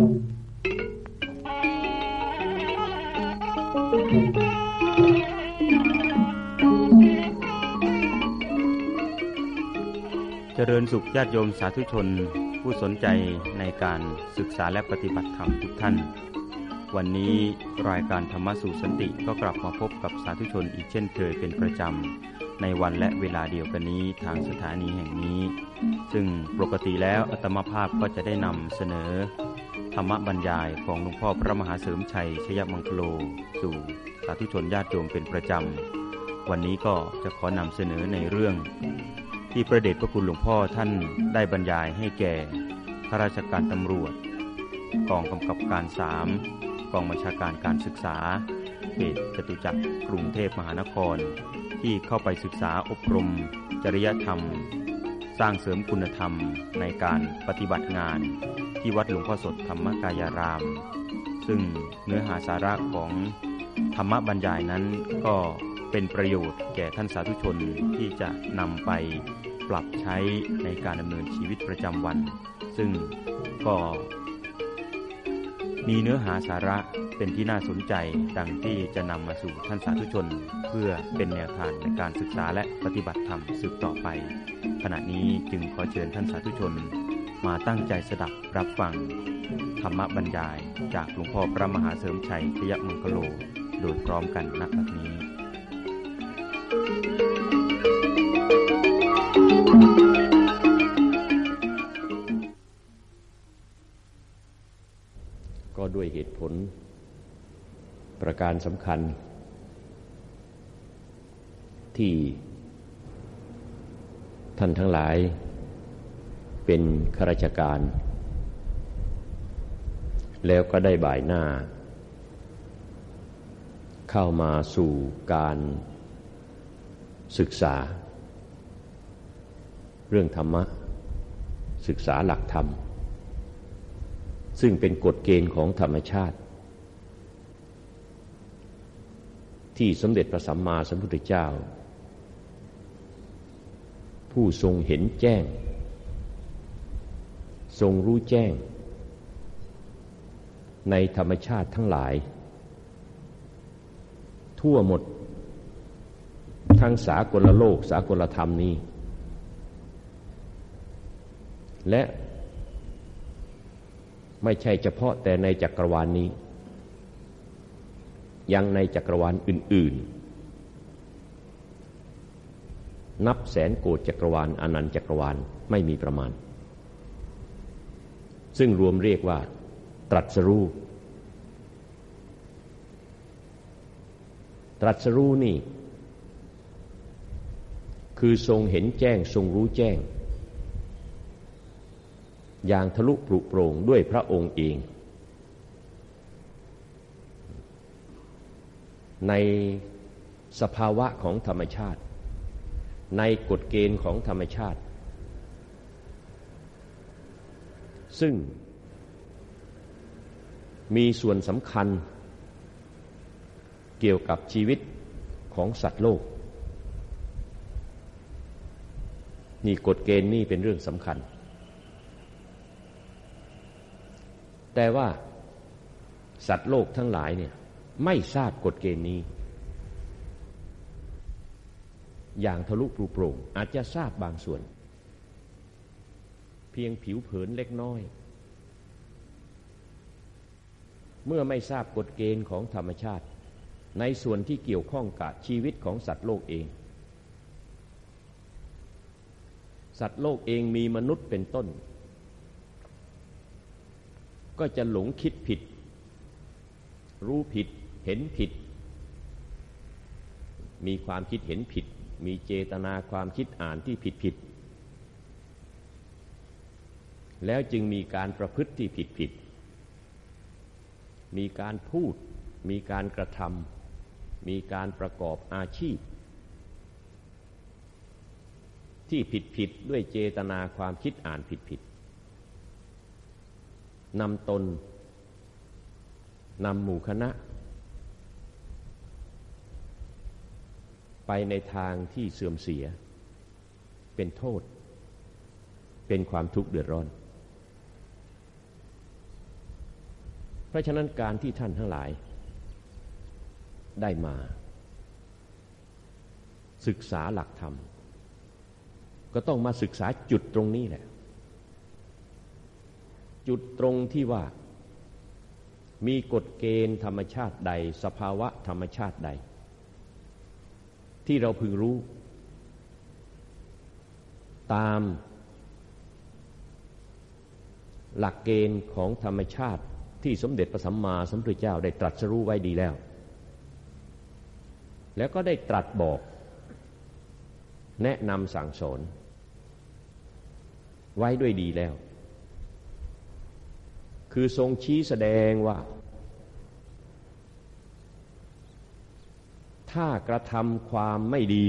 เจริญสุขญาติโยมสาธุชน ผู้สนใจในการศึกษาและปฏิบัติธรรมทุกท่าน วันนี้รายการธรรมสู่สันติก็กลับมาพบกับสาธุชนอีกเช่นเคยเป็นประจำ ในวันและเวลาเดียวกันนี้ทางสถานีแห่งนี้ ซึ่งปกติแล้วอัตมภาพก็จะได้นำเสนอ ธรรมบรรยายของหลวงพ่อพระมหาเสริมชัย ชยมังคโล สู่สาธุชนญาติโยมเป็นประจำ วันนี้ก็จะขอนำเสนอในเรื่อง ที่พระเดชพระคุณหลวงพ่อท่านได้บรรยายให้แก่ข้าราชการตำรวจ กองกำกับการสามกองบัญชาการการศึกษาเขตจตุจักรกรุงเทพมหานคร ที่เข้าไปศึกษาอบรม จริยธรรม สร้างเสริมคุณธรรมในการปฏิบัติงาน ที่วัดหลวงพ่อสดธรรมกายาราม ซึ่งเนื้อหาสาระของธรรมบรรยายนั้นก็เป็นประโยชน์แก่ท่านสาธุชนที่จะนำไปปรับใช้ในการดำเนินชีวิตประจำวัน ซึ่งก็มีเนื้อหาสาระเป็นที่น่าสนใจดังที่จะนำมาสู่ท่านสาธุชน เพื่อเป็นแนวทางในการศึกษาและปฏิบัติธรรมสืบต่อไป ขณะนี้จึงขอเชิญท่านสาธุชน มาตั้งใจสดับรับฟัง ธรรมบรรยายจากหลวงพ่อพระมหาเสริมชัยชยมังคโลโดยพร้อมกันณบัดนี้ก็ด้วยเหตุผลประการสำคัญ ที่ท่านทั้งหลาย เป็นข้าราชการ แล้วก็ได้บ่ายหน้า เข้ามาสู่การศึกษา เรื่องธรรมะ ศึกษาหลักธรรม ซึ่งเป็นกฎเกณฑ์ของธรรมชาติ ที่สมเด็จพระสัมมาสัมพุทธเจ้า ผู้ทรงเห็นแจ้ง ทรงรู้แจ้ง ในธรรมชาติทั้งหลาย ทั่วหมด ทั้งสากลโลก สากลธรรมนี้ และไม่ใช่เฉพาะแต่ในจักรวาลนนี้ ยังในจักรวาลอื่น ๆ นับแสนโกดจักรวาลอนันต์จักรวาลไม่มีประมาณ ซึ่งรวมเรียกว่า ตรัสรู้ตรัสรู้นี่ คือทรงเห็นแจ้งทรงรู้แจ้ง อย่างทะลุปรุโปร่งด้วยพระองค์เอง ในสภาวะของธรรมชาติ ในกฎเกณฑ์ของธรรมชาติ ซึ่งมีส่วนสำคัญเกี่ยวกับชีวิตของสัตว์โลก นี่กฎเกณฑ์นี่เป็นเรื่องสำคัญ แต่ว่าสัตว์โลกทั้งหลายเนี่ยไม่ทราบกฎเกณฑ์นี้ อย่างทะลุปรุโปร่งอาจจะทราบบางส่วน เพียงผิวเผินเล็กน้อย เมื่อไม่ทราบกฎเกณฑ์ของธรรมชาติ ในส่วนที่เกี่ยวข้องกับชีวิตของสัตว์โลกเอง สัตว์โลกเองมีมนุษย์เป็นต้น ก็จะหลงคิดผิด รู้ผิดเห็นผิด มีความคิดเห็นผิด มีเจตนาความคิดอ่านที่ผิดผิด แล้วจึงมีการประพฤติที่ผิดผิด มีการพูด มีการกระทำมีการประกอบอาชีพ ที่ผิดผิดด้วยเจตนาความคิดอ่านผิดผิดนำตนนำหมู่คณะ ไปในทางที่เสื่อมเสีย เป็นโทษ เป็นความทุกข์เดือดร้อน เพราะฉะนั้นการที่ท่านทั้งหลายได้มา ศึกษาหลักธรรม ก็ต้องมาศึกษาจุดตรงนี้แหละ จุดตรงที่ว่า มีกฎเกณฑ์ธรรมชาติใด สภาวะธรรมชาติใด ที่เราพึงรู้ ตามหลักเกณฑ์ของธรรมชาติ ที่สมเด็จพระสัมมาสัมพุทธเจ้าได้ตรัสรู้ไว้ดีแล้ว แล้วก็ได้ตรัสบอก แนะนำสั่งสอนไว้ด้วยดีแล้ว คือทรงชี้แสดงว่า ถ้ากระทำความไม่ดี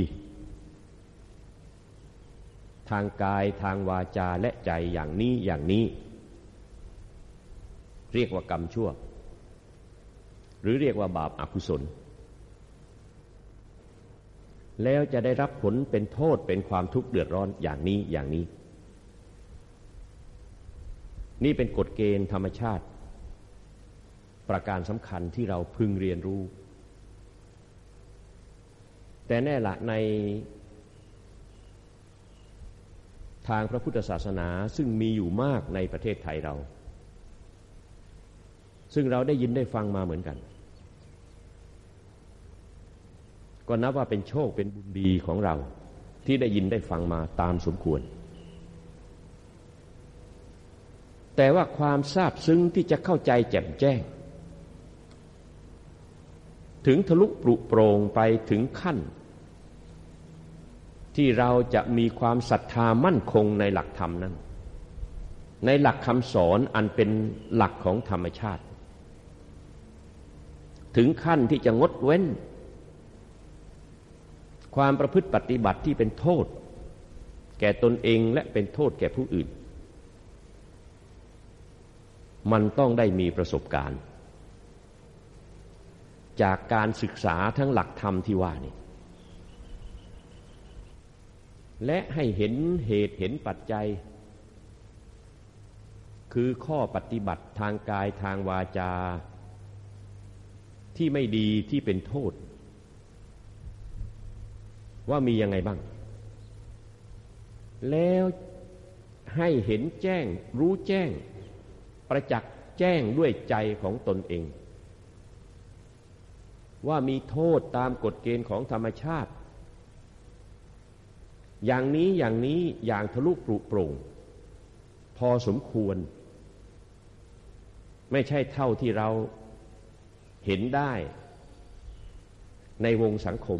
ทางกายทางวาจาและใจอย่างนี้อย่างนี้ เรียกว่ากรรมชั่ว หรือเรียกว่าบาปอากุศล แล้วจะได้รับผลเป็นโทษเป็นความทุกข์เดือดร้อนอย่างนี้อย่างนี้ นี่เป็นกฎเกณฑ์ธรรมชาติ ประการสำคัญที่เราพึงเรียนรู้ แต่แน่ละในทางพระพุทธศาสนาซึ่งมีอยู่มากในประเทศไทยเรา ซึ่งเราได้ยินได้ฟังมาเหมือนกัน ก็นับว่าเป็นโชคเป็นบุญดีของเรา ที่ได้ยินได้ฟังมาตามสมควร แต่ว่าความทราบซึ้งที่จะเข้าใจแจ่มแจ้ง ถึงทะลุปรุโปรงไปถึงขั้น ที่เราจะมีความศรัทธามั่นคงในหลักธรรมนั้นในหลักคำสอนอันเป็นหลักของธรรมชาติ ถึงขั้นที่จะงดเว้น ความประพฤติปฏิบัติที่เป็นโทษ แก่ตนเองและเป็นโทษแก่ผู้อื่น มันต้องได้มีประสบการณ์ จากการศึกษาทั้งหลักธรรมที่ว่านี่และให้เห็นเหตุเห็นปัจจัย คือข้อปฏิบัติทางกายทางวาจา ที่ไม่ดีที่เป็นโทษ ว่ามียังไงบ้าง แล้วให้เห็นแจ้ง รู้แจ้ง ประจักษ์แจ้งด้วยใจของตนเอง ว่ามีโทษตามกฎเกณฑ์ของธรรมชาติ อย่างนี้อย่างนี้อย่างทะลุปรุโปร่ง พอสมควร ไม่ใช่เท่าที่เรา เห็นได้ในวงสังคม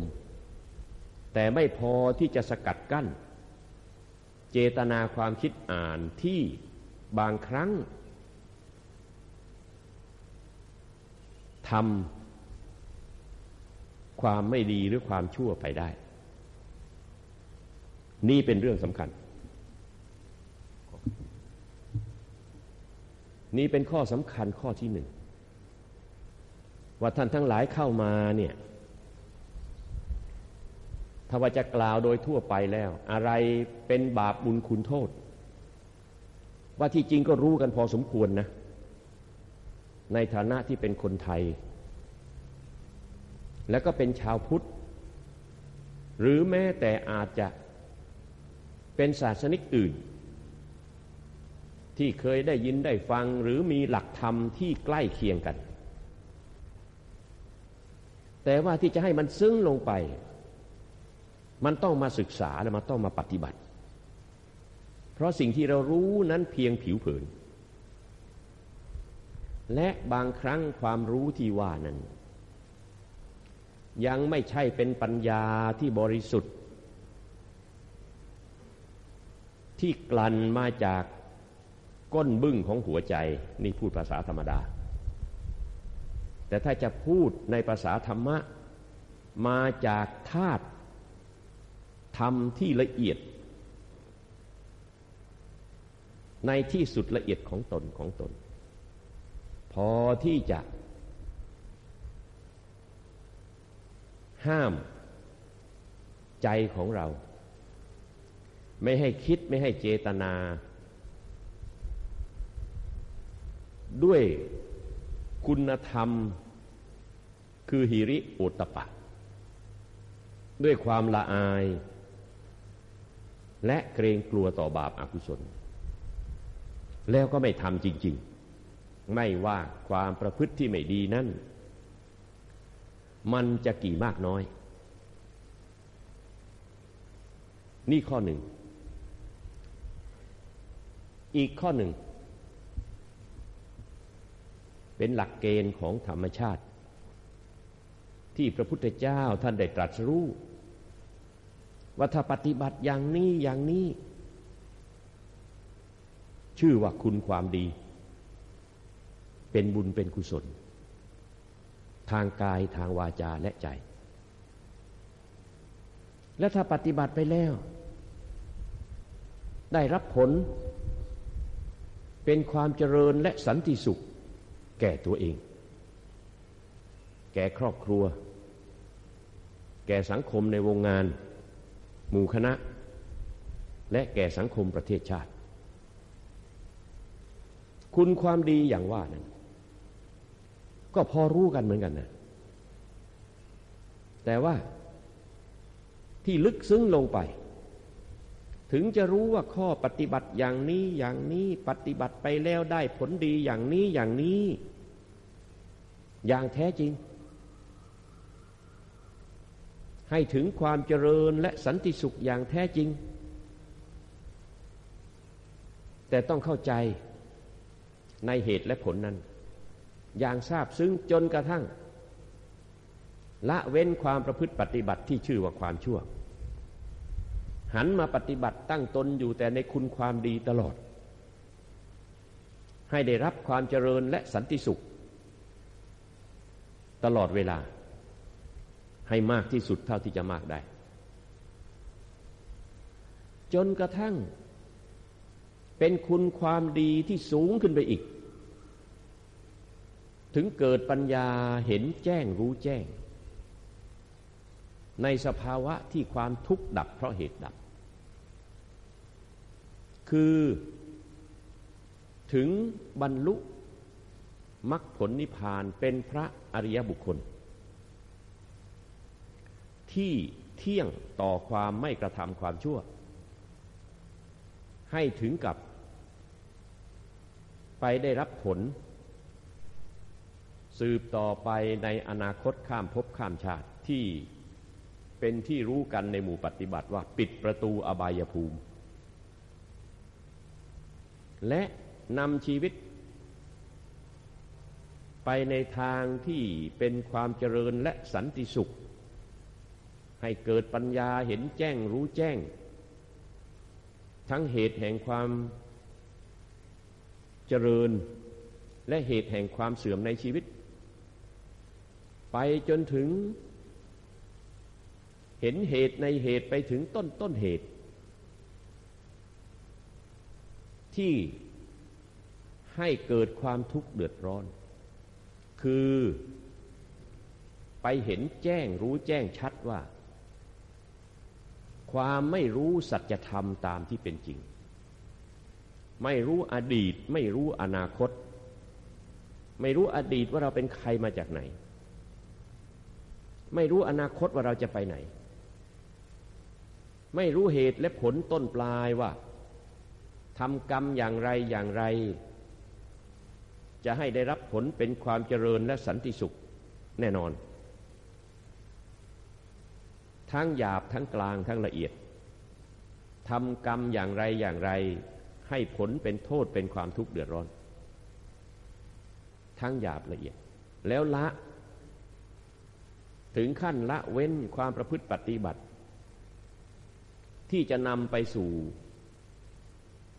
แต่ไม่พอที่จะสกัดกั้น เจตนาความคิดอ่านที่บางครั้งทำความไม่ดีหรือความชั่วไปได้ นี่เป็นเรื่องสำคัญ นี่เป็นข้อสำคัญข้อที่หนึ่ง ว่าท่านทั้งหลายเข้ามาเนี่ยถ้าว่าจะกล่าวโดยทั่วไปแล้ว อะไรเป็นบาปบุญคุณโทษ ว่าที่จริงก็รู้กันพอสมควรนะ ในฐานะที่เป็นคนไทย แล้วก็เป็นชาวพุทธ หรือแม้แต่อาจจะเป็นศาสนิกอื่น ที่เคยได้ยินได้ฟังหรือมีหลักธรรมที่ใกล้เคียงกัน แต่ว่าที่จะให้มันซึ้งลงไป มันต้องมาศึกษาและมันต้องมาปฏิบัติ เพราะสิ่งที่เรารู้นั้นเพียงผิวเผิน และบางครั้งความรู้ที่ว่านั้น ยังไม่ใช่เป็นปัญญาที่บริสุทธิ์ ที่กลั่นมาจากก้นบึ้งของหัวใจ นี่พูดภาษาธรรมดา แต่ถ้าจะพูดในภาษาธรรมะ มาจากธาตุธรรมที่ละเอียด ในที่สุดละเอียดของตนของตน พอที่จะ ห้ามใจของเรา ไม่ให้คิดไม่ให้เจตนา ด้วย คุณธรรมคือหิริโอตปะ ด้วยความละอาย และเกรงกลัวต่อบาปอากุศล แล้วก็ไม่ทำจริง ๆ ไม่ว่าความประพฤติที่ไม่ดีนั่น มันจะกี่มากน้อย นี่ข้อหนึ่ง อีกข้อหนึ่ง เป็นหลักเกณฑ์ของธรรมชาติ ที่พระพุทธเจ้าท่านได้ตรัสรู้ว่าถ้าปฏิบัติอย่างนี้อย่างนี้ ชื่อว่าคุณความดี เป็นบุญเป็นกุศล ทางกายทางวาจาและใจ และถ้าปฏิบัติไปแล้ว ได้รับผลเป็นความเจริญและสันติสุข แก่ตัวเอง แก่ครอบครัว แก่สังคมในวงงาน หมู่คณะ และแก่สังคมประเทศชาติ คุณความดีอย่างว่านั้นก็พอรู้กันเหมือนกันนะ แต่ว่าที่ลึกซึ้งลงไป ถึงจะรู้ว่าข้อปฏิบัติอย่างนี้อย่างนี้ปฏิบัติไปแล้วได้ผลดีอย่างนี้อย่างนี้ อย่างแท้จริง ให้ถึงความเจริญและสันติสุขอย่างแท้จริง แต่ต้องเข้าใจในเหตุและผลนั้น อย่างทราบซึ้งจนกระทั่ง ละเว้นความประพฤติปฏิบัติที่ชื่อว่าความชั่ว หันมาปฏิบัติตั้งตนอยู่แต่ในคุณความดีตลอด ให้ได้รับความเจริญและสันติสุข ตลอดเวลา ให้มากที่สุดเท่าที่จะมากได้ จนกระทั่ง เป็นคุณความดีที่สูงขึ้นไปอีก ถึงเกิดปัญญาเห็นแจ้งรู้แจ้ง ในสภาวะที่ความทุกข์ดับเพราะเหตุดับ คือถึงบรรลุ มรรคผลนิพพานเป็นพระอริยบุคคล ที่เที่ยงต่อความไม่กระทำความชั่ว ให้ถึงกับ ไปได้รับผล สืบต่อไปในอนาคตข้ามภพข้ามชาติที่เป็นที่รู้กันในหมู่ปฏิบัติว่าปิดประตูอบายภูมิ และนำชีวิต ไปในทางที่เป็นความเจริญและสันติสุข ให้เกิดปัญญาเห็นแจ้งรู้แจ้ง ทั้งเหตุแห่งความเจริญและเหตุแห่งความเสื่อมในชีวิต ไปจนถึง เห็นเหตุในเหตุไปถึงต้นต้นเหตุ ที่ให้เกิดความทุกข์เดือดร้อน คือไปเห็นแจ้งรู้แจ้งชัดว่า ความไม่รู้สัจธรรมตามที่เป็นจริง ไม่รู้อดีต ไม่รู้อนาคต ไม่รู้อดีตว่าเราเป็นใครมาจากไหน ไม่รู้อนาคตว่าเราจะไปไหน ไม่รู้เหตุและผลต้นปลายว่าทำกรรมอย่างไรอย่างไร จะให้ได้รับผลเป็นความเจริญและสันติสุขแน่นอน ทั้งหยาบทั้งกลางทั้งละเอียดทำกรรมอย่างไรอย่างไร ให้ผลเป็นโทษเป็นความทุกข์เดือดร้อน ทั้งหยาบละเอียด แล้วละ ถึงขั้นละเว้นความประพฤติปฏิบัติ ที่จะนำไปสู่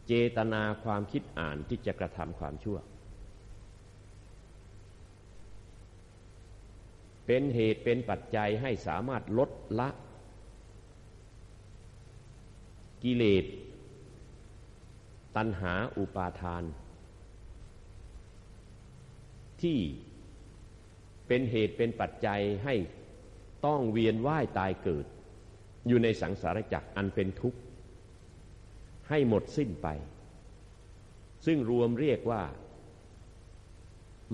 เจตนาความคิดอ่านที่จะกระทำความชั่ว เป็นเหตุเป็นปัจจัยให้สามารถลดละ กิเลส ตัณหาอุปาทาน ที่เป็นเหตุเป็นปัจจัยให้ต้องเวียนว่ายตายเกิด อยู่ในสังสารวัฏอันเป็นทุกข์ ให้หมดสิ้นไป ซึ่งรวมเรียกว่า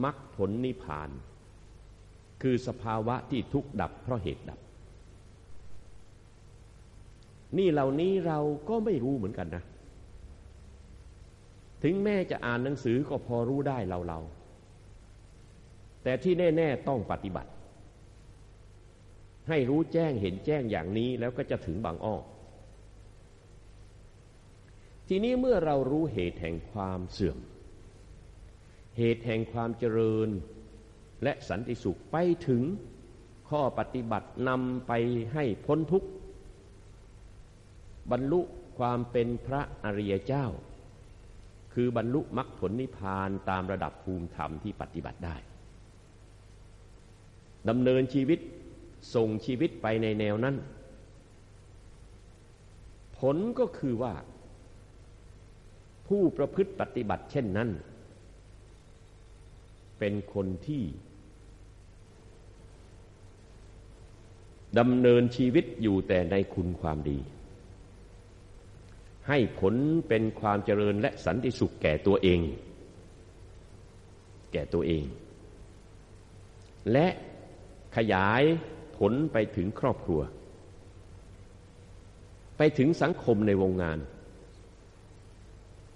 มรรคผลนิพพาน คือสภาวะที่ทุกข์ดับเพราะเหตุดับ นี่เหล่านี้เราก็ไม่รู้เหมือนกันนะ ถึงแม่จะอ่านหนังสือก็พอรู้ได้เราเรา แต่ที่แน่ ๆ ต้องปฏิบัติ ให้รู้แจ้งเห็นแจ้งอย่างนี้แล้วก็จะถึงบางอ้อทีนี้เมื่อเรารู้เหตุแห่งความเสื่อม เหตุแห่งความเจริญ และสันติสุขไปถึงข้อปฏิบัตินำไปให้พ้นทุกข์ บรรลุความเป็นพระอริยเจ้า คือบรรลุมรรคผลนิพพานตามระดับภูมิธรรมที่ปฏิบัติได้ดำเนินชีวิตส่งชีวิตไปในแนวนั้น ผลก็คือว่า ผู้ประพฤติปฏิบัติเช่นนั้น เป็นคนที่ ดำเนินชีวิตอยู่แต่ในคุณความดี ให้ผลเป็นความเจริญและสันติสุขแก่ตัวเอง แก่ตัวเอง และขยายผลไปถึงครอบครัว ไปถึงสังคมในวงงาน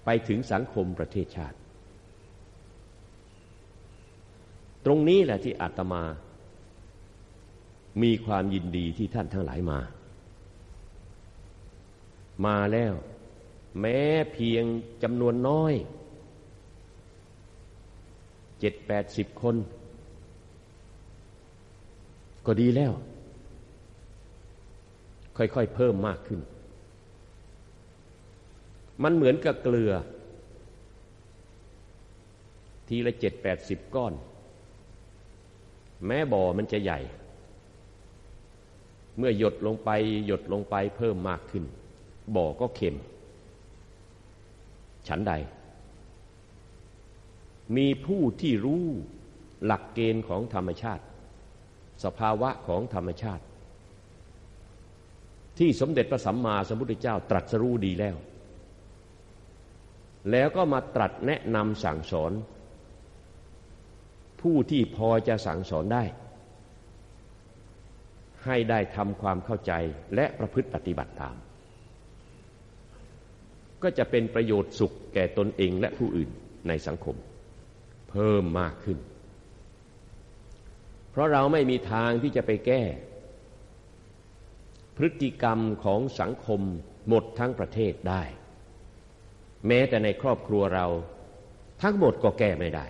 ไปถึงสังคมประเทศชาติ ตรงนี้แหละที่อาตมา มีความยินดีที่ท่านทั้งหลายมา มาแล้ว แม้เพียงจำนวนน้อยเจ็ดแปดสิบคน ก็ดีแล้ว ค่อยๆเพิ่มมากขึ้น มันเหมือนกับเกลือ ทีละเจ็ดแปดสิบก้อน แม้บ่อมันจะใหญ่ เมื่อหยดลงไปหยดลงไปเพิ่มมากขึ้น บ่อก็เค็ม ฉันใด มีผู้ที่รู้หลักเกณฑ์ของธรรมชาติ สภาวะของธรรมชาติ ที่สมเด็จพระสัมมาสัมพุทธเจ้าตรัสรู้ดีแล้ว แล้วก็มาตรัสแนะนำสั่งสอน ผู้ที่พอจะสั่งสอนได้ ให้ได้ทำความเข้าใจและประพฤติปฏิบัติตาม ก็จะเป็นประโยชน์สุขแก่ตนเองและผู้อื่นในสังคม เพิ่มมากขึ้น เพราะเราไม่มีทางที่จะไปแก้ พฤติกรรมของสังคมหมดทั้งประเทศได้ แม้แต่ในครอบครัวเราทั้งหมดก็แก้ไม่ได้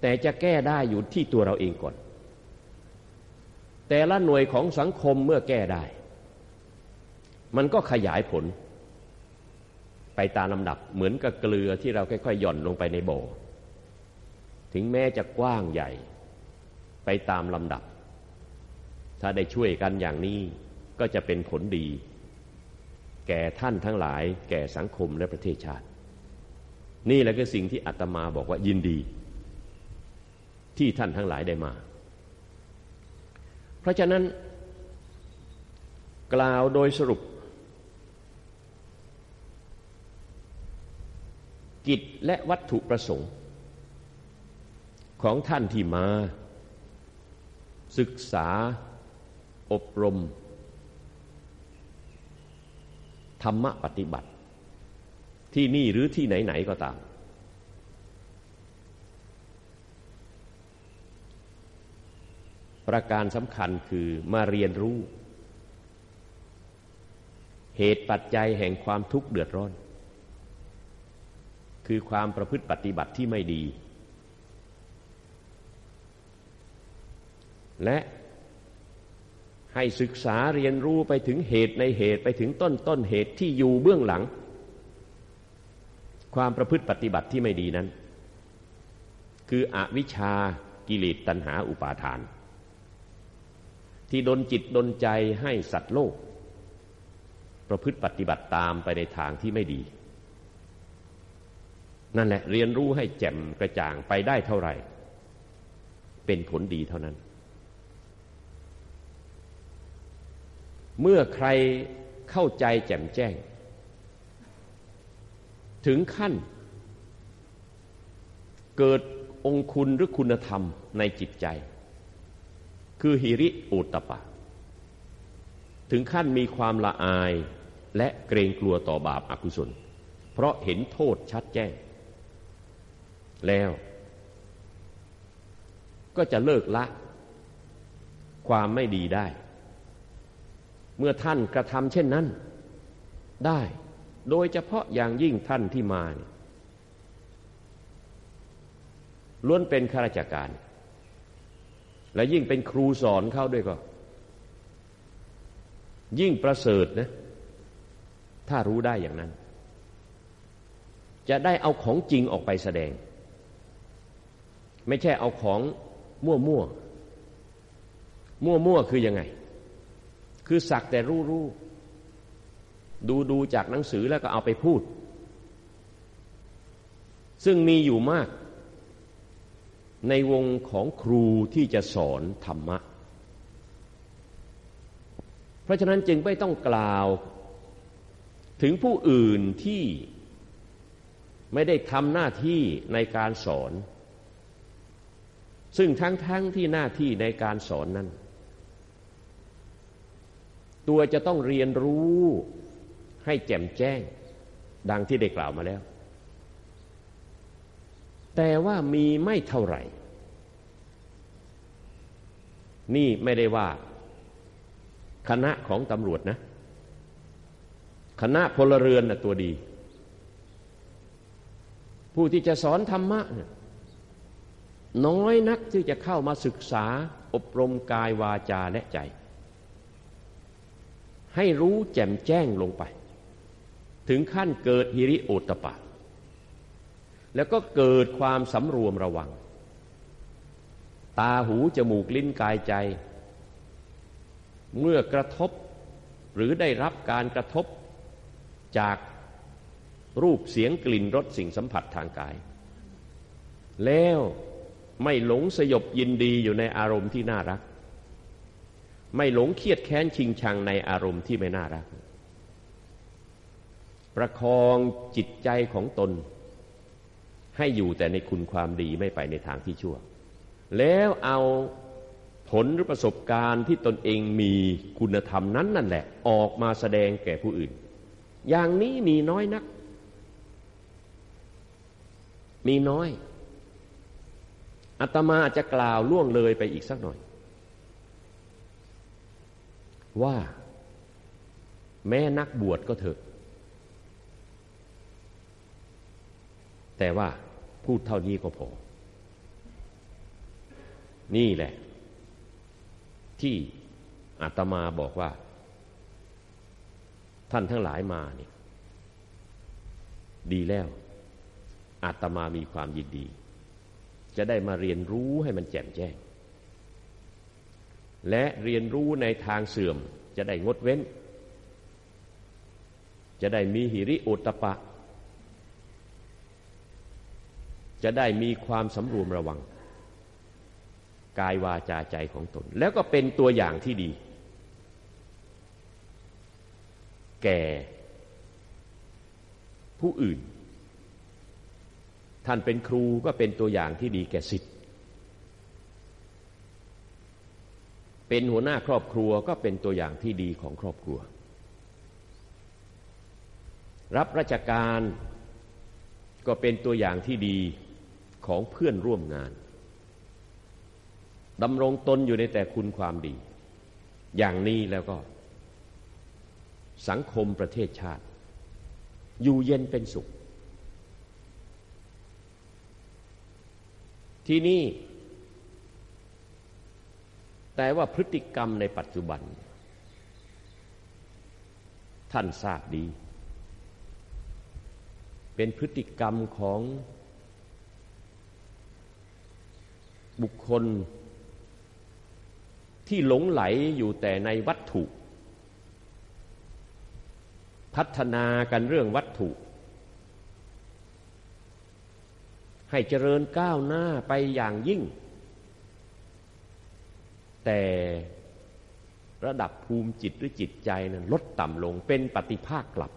แต่จะแก้ได้อยู่ที่ตัวเราเองก่อน แต่ละหน่วยของสังคมเมื่อแก้ได้ มันก็ขยายผล ไปตามลำดับเหมือนกับเกลือที่เราค่อยๆ หย่อนลงไปในโบถึงแม้จะกว้างใหญ่ ไปตามลำดับ ถ้าได้ช่วยกันอย่างนี้ก็จะเป็นผลดี แก่ท่านทั้งหลาย แก่สังคมและประเทศชาติ นี่แหละคือสิ่งที่อาตมาบอกว่ายินดี ที่ท่านทั้งหลายได้มา เพราะฉะนั้น กล่าวโดยสรุป กิจและวัตถุประสงค์ ของท่านที่มา ศึกษาอบรม ธรรมะปฏิบัติ ที่นี่หรือที่ไหน ๆ ก็ตาม ประการสำคัญคือมาเรียนรู้ เหตุปัจจัยแห่งความทุกข์เดือดร้อน คือความประพฤติปฏิบัติที่ไม่ดี และให้ศึกษาเรียนรู้ไปถึงเหตุในเหตุไปถึงต้นต้นเหตุที่อยู่เบื้องหลัง ความประพฤติปฏิบัติที่ไม่ดีนั้น คืออวิชากิเลสตัณหาอุปาทาน ที่ดนจิตดนใจให้สัตว์โลก ประพฤติปฏิบัติตามไปในทางที่ไม่ดี นั่นแหละเรียนรู้ให้แจ่มกระจ่างไปได้เท่าไหร่ เป็นผลดีเท่านั้น เมื่อใครเข้าใจแจ่มแจ้ง ถึงขั้น เกิดองคุณหรือคุณธรรมในจิตใจ คือหิริโอตปะ ถึงขั้นมีความละอายและเกรงกลัวต่อบาปอากุศล เพราะเห็นโทษชัดแจ้ง แล้วก็จะเลิกละ ความไม่ดีได้ เมื่อท่านกระทำเช่นนั้น ได้ โดยเฉพาะอย่างยิ่งท่านที่มาล้วนเป็นข้าราชการ และยิ่งเป็นครูสอนเขาด้วยก็ ยิ่งประเสริฐนะ ถ้ารู้ได้อย่างนั้น จะได้เอาของจริงออกไปแสดง ไม่ใช่เอาของมั่วมั่วมั่วมั่วคือยังไง คือสักแต่รู้รู้ดูดูจากหนังสือแล้วก็เอาไปพูด ซึ่งมีอยู่มาก ในวงของครูที่จะสอนธรรมะ เพราะฉะนั้นจึงไม่ต้องกล่าว ถึงผู้อื่นที่ไม่ได้ทำหน้าที่ในการสอน ซึ่งทั้งๆทที่หน้าที่ในการสอนนั้น ตัวจะต้องเรียนรู้ให้แจ่มแจ้ง ดังที่ได้กล่าวมาแล้ว แต่ว่ามีไม่เท่าไหร่ นี่ไม่ได้ว่า คณะของตำรวจนะ คณะพลเรือนนะตัวดี ผู้ที่จะสอนธรรมะน้อยนักที่จะเข้ามาศึกษาอบรมกายวาจาและใจ ให้รู้แจ่มแจ้งลงไป ถึงขั้นเกิดฮิริโอตปะ แล้วก็เกิดความสำรวมระวัง ตาหู จมูก ลิ้นกายใจ เมื่อกระทบหรือได้รับการกระทบจากรูปเสียงกลิ่นรสสิ่งสัมผัสทางกาย แล้วไม่หลงสยบยินดีอยู่ในอารมณ์ที่น่ารัก ไม่หลงเครียดแค้นชิงชังในอารมณ์ที่ไม่น่ารัก ประคองจิตใจของตน ให้อยู่แต่ในคุณความดีไม่ไปในทางที่ชั่ว แล้วเอาผลหรือประสบการณ์ที่ตนเองมีคุณธรรมนั้นนั่นแหละ ออกมาแสดงแก่ผู้อื่น อย่างนี้มีน้อยนัก มีน้อยอาตมาจจะกล่าวล่วงเลยไปอีกสักหน่อย ว่าแม้นักบวชก็เถอะ แต่ว่าพูดเท่านี้ก็พอ นี่แหละ ที่อาตมาบอกว่า ท่านทั้งหลายมาเนี่ยดีแล้ว อาตมามีความยินดี จะได้มาเรียนรู้ให้มันแจ่มแจ้ง และเรียนรู้ในทางเสื่อมจะได้งดเว้น จะได้มีหิริโอตปะ จะได้มีความสำรวมระวัง กายวาจาใจของตน แล้วก็เป็นตัวอย่างที่ดี แก่ผู้อื่น ท่านเป็นครูก็เป็นตัวอย่างที่ดีแก่สิทธิ์เป็นหัวหน้าครอบครัวก็เป็นตัวอย่างที่ดีของครอบครัว รับราชการก็เป็นตัวอย่างที่ดี ของเพื่อนร่วมงานดำรงตนอยู่ในแต่คุณความดี อย่างนี้แล้วก็ สังคมประเทศชาติ อยู่เย็นเป็นสุข ที่นี่ แต่ว่าพฤติกรรมในปัจจุบัน ท่านทราบดี เป็นพฤติกรรมของ บุคคล ที่หลงไหลอยู่แต่ในวัตถุ พัฒนากันเรื่องวัตถุ ให้เจริญก้าวหน้าไปอย่างยิ่ง แต่ระดับภูมิจิตหรือจิตใจนั้นลดต่ำลงเป็นปฏิภาคกลับ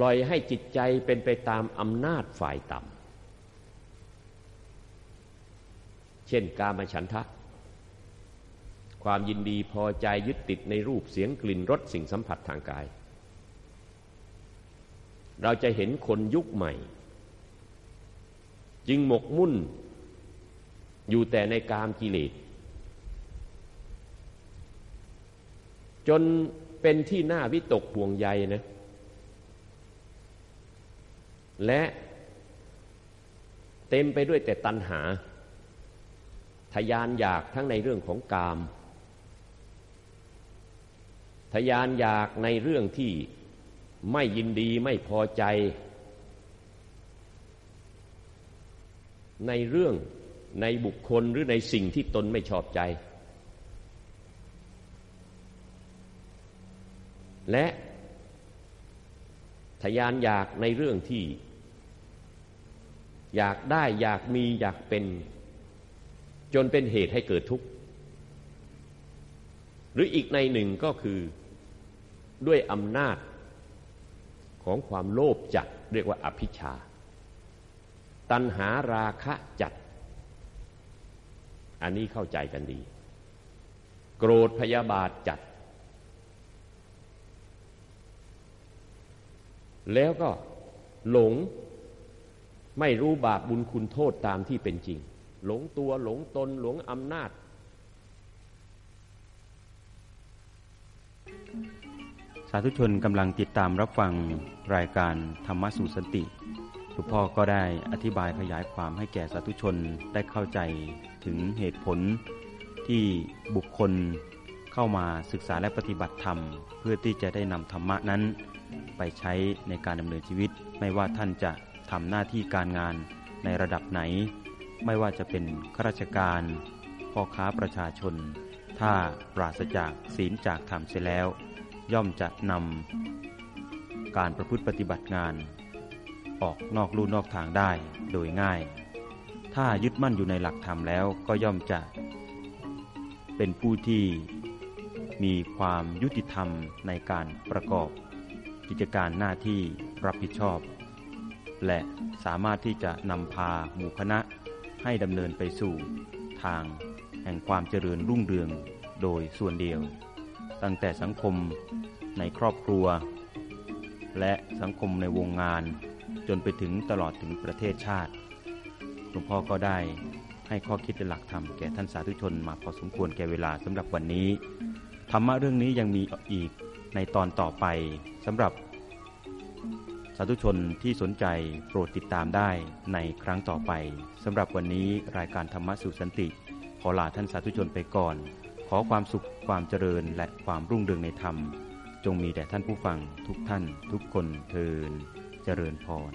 ปล่อยให้จิตใจเป็นไปตามอำนาจฝ่ายต่ำเช่นกามฉันทะ ความยินดีพอใจยึดติดในรูปเสียงกลิ่นรสสิ่งสัมผัสทางกาย เราจะเห็นคนยุคใหม่ จึงหมกมุ่นอยู่แต่ในกามกิเลสจนเป็นที่น่าวิตกห่วงใยนะ และเต็มไปด้วยแต่ตัณหา ทยานอยากทั้งในเรื่องของกาม ทยานอยากในเรื่องที่ไม่ยินดีไม่พอใจ ในเรื่องในบุคคลหรือในสิ่งที่ตนไม่ชอบใจ และทยานอยากในเรื่องที่ อยากได้อยากมีอยากเป็น จนเป็นเหตุให้เกิดทุกข์ หรืออีกในหนึ่งก็คือด้วยอำนาจของความโลภจัดเรียกว่าอภิชา ตัณหาราคะจัด อันนี้เข้าใจกันดี โกรธพยาบาทจัด แล้วก็หลง ไม่รู้บาปบุญคุณโทษตามที่เป็นจริง หลงตัวหลงตนหลงอำนาจ สาธุชนกำลังติดตามรับฟังรายการธรรมสู่สันติหลวงพ่อก็ได้อธิบายขยายความให้แก่สาธุชนได้เข้าใจถึงเหตุผลที่บุคคลเข้ามาศึกษาและปฏิบัติธรรม เพื่อที่จะได้นำธรรมะนั้น ไปใช้ในการดำเนินชีวิต ไม่ว่าท่านจะ ทำหน้าที่การงานในระดับไหน ไม่ว่าจะเป็นข้าราชการ พ่อค้าประชาชน ถ้าปราศจากศีลจากธรรมเสียแล้ว ย่อมจะนำการประพฤติปฏิบัติงาน ออกนอกลู่นอกทางได้โดยง่าย ถ้ายึดมั่นอยู่ในหลักธรรมแล้วก็ย่อมจะ เป็นผู้ที่มีความยุติธรรมในการประกอบกิจการหน้าที่รับผิดชอบ และสามารถที่จะนำพาหมู่คณะให้ดำเนินไปสู่ทางแห่งความเจริญรุ่งเรืองโดยส่วนเดียว ตั้งแต่สังคมในครอบครัว และสังคมในวงงาน จนไปถึงตลอดถึงประเทศชาติหลวงพ่อก็ได้ให้ข้อคิดหลักธรรมแก่ท่านสาธุชนมาพอสมควรแก่เวลาสำหรับวันนี้ธรรมะเรื่องนี้ยังมีอีกในตอนต่อไปสำหรับาธุชนที่สนใจโปรดติดตามได้ในครั้งต่อไปสำหรับวันนี้รายการธรรมะสุสันติ ขอลาท่านสาธุชนไปก่อน ขอความสุขความเจริญและความรุ่งเรืองในธรรม จงมีแด่ท่านผู้ฟังทุกท่านทุกคนเทินเจริญพร